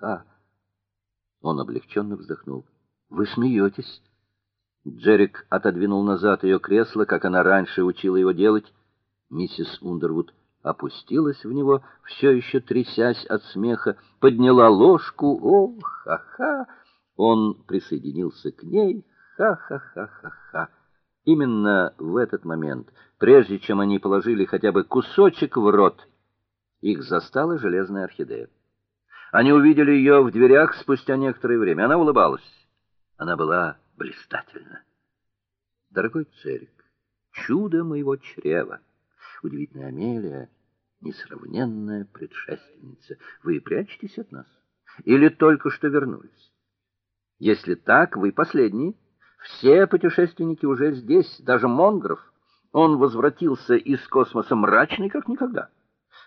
Ха-ха-ха. Он облегченно вздохнул. Вы смеетесь?» Джерик отодвинул назад ее кресло, как она раньше учила его делать. Миссис Ундервуд опустилась в него, все еще трясясь от смеха, подняла ложку. О, ха-ха! Он присоединился к ней. Ха-ха-ха-ха-ха. Именно в этот момент, прежде чем они положили хотя бы кусочек в рот, их застала железная орхидея. Они увидели ее в дверях спустя некоторое время. Она улыбалась. Она была блистательна. Дорогой Церик, чудо моего чрева, удивительная Амелия, несравненная предшественница. Вы прячетесь от нас или только что вернулись? Если так, вы последний. Все путешественники уже здесь, даже Монгров. Он возвратился из космоса мрачный как никогда.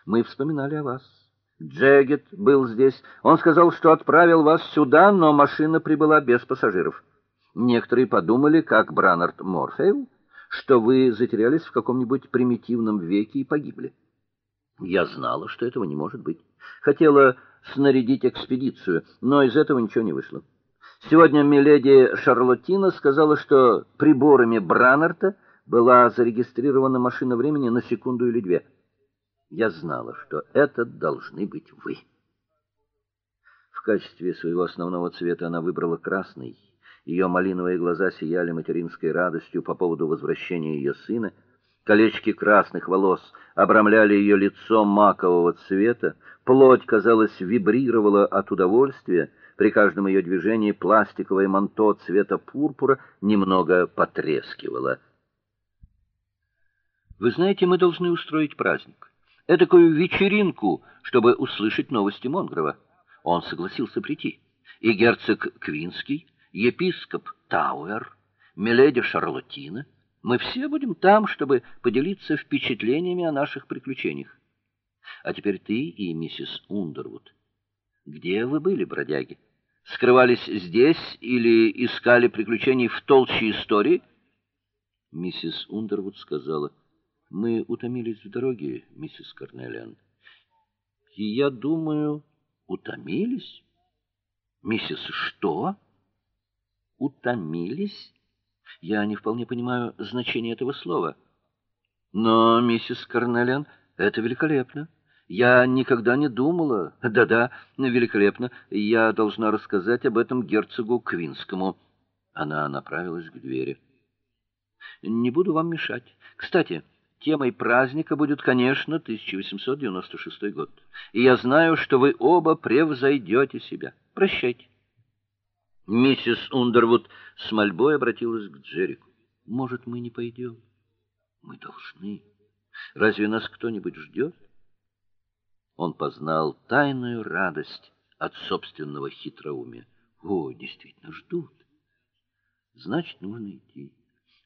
Мы вспоминали о вас. Джегет был здесь. Он сказал, что отправил вас сюда, но машина прибыла без пассажиров. Некоторые подумали, как Бранард Морфейл, что вы затерялись в каком-нибудь примитивном веке и погибли. Я знала, что этого не может быть. Хотела снарядить экспедицию, но из этого ничего не вышло. Сегодня миледи Шарлоттина сказала, что приборами Бранарта была зарегистрирована машина времени на секунду или две. Я знала, что это должны быть вы. В качестве своего основного цвета она выбрала красный. Ее малиновые глаза сияли материнской радостью по поводу возвращения ее сына. Колечки красных волос обрамляли ее лицо макового цвета, плоть, казалось, вибрировала от удовольствия. При каждом ее движении пластиковое манто цвета пурпура немного потрескивало. Вы знаете, мы должны устроить праздник этакую вечеринку, чтобы услышать новости Монгрова. Он согласился прийти. И герцог Квинский, епископ Тауэр, миледи Шарлоттина, мы все будем там, чтобы поделиться впечатлениями о наших приключениях. А теперь ты и миссис Ундервуд. Где вы были, бродяги? Скрывались здесь или искали приключений в толще истории? Миссис Ундервуд сказала: мы утомились в дороге, миссис Карнелиан. И я думаю, утомились? Миссис, что? Утомились? Я не вполне понимаю значение этого слова. Но, миссис Карнелиан, это великолепно. Я никогда не думала. Да-да, великолепно. Я должна рассказать об этом герцогу Квинскому. Она направилась к двери. Не буду вам мешать. Кстати, Темой праздника будет, конечно, 1896 год. И я знаю, что вы оба превзойдете себя. Прощайте. Миссис Ундервуд с мольбой обратилась к Джеррику. Может, мы не пойдем? Мы должны. Разве нас кто-нибудь ждет?» Он познал тайную радость от собственного хитроумия. О, действительно ждут. Значит, нужно идти.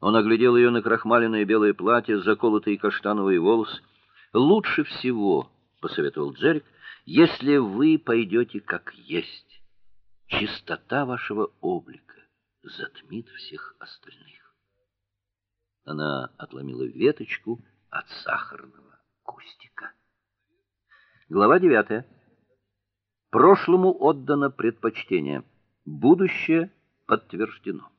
Он оглядел ее накрахмаленное белое платье, заколотые каштановые волосы. Лучше всего, посоветовал Джерик, если вы пойдете как есть. Чистота вашего облика затмит всех остальных. Она отломила веточку от сахарного кустика. Глава девятая. Прошлому отдано предпочтение, будущее подтверждено.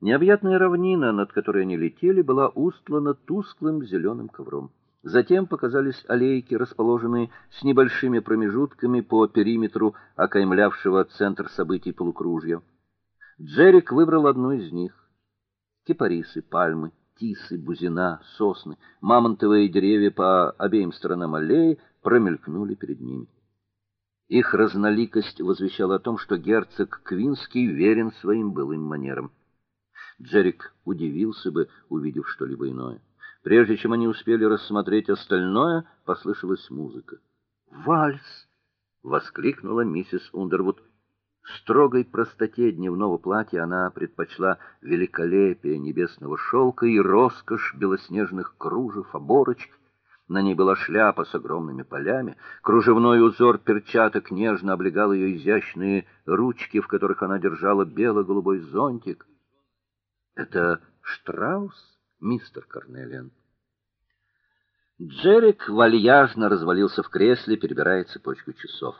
Необъятная равнина, над которой они летели, была устлана тусклым зеленым ковром. Затем показались аллейки, расположенные с небольшими промежутками по периметру окаймлявшего центр событий полукружья. Джерик выбрал одну из них. Кипарисы, пальмы, тисы, бузина, сосны, мамонтовые деревья по обеим сторонам аллеи промелькнули перед ними. Их разноликость возвещала о том, что герцог Квинский верен своим былым манерам. Джерик удивился бы, увидев что-либо иное. Прежде чем они успели рассмотреть остальное, послышалась музыка. "Вальс!" воскликнула миссис Ундервуд. Строгой простоте дневного платья она предпочла великолепие небесного шелка и роскошь белоснежных кружев, оборочек. На ней была шляпа с огромными полями, кружевной узор перчаток нежно облегал ее изящные ручки, в которых она держала бело-голубой зонтик. Это Штраус, мистер Карнелиан. Джерик вальяжно развалился в кресле, перебирая цепочку часов.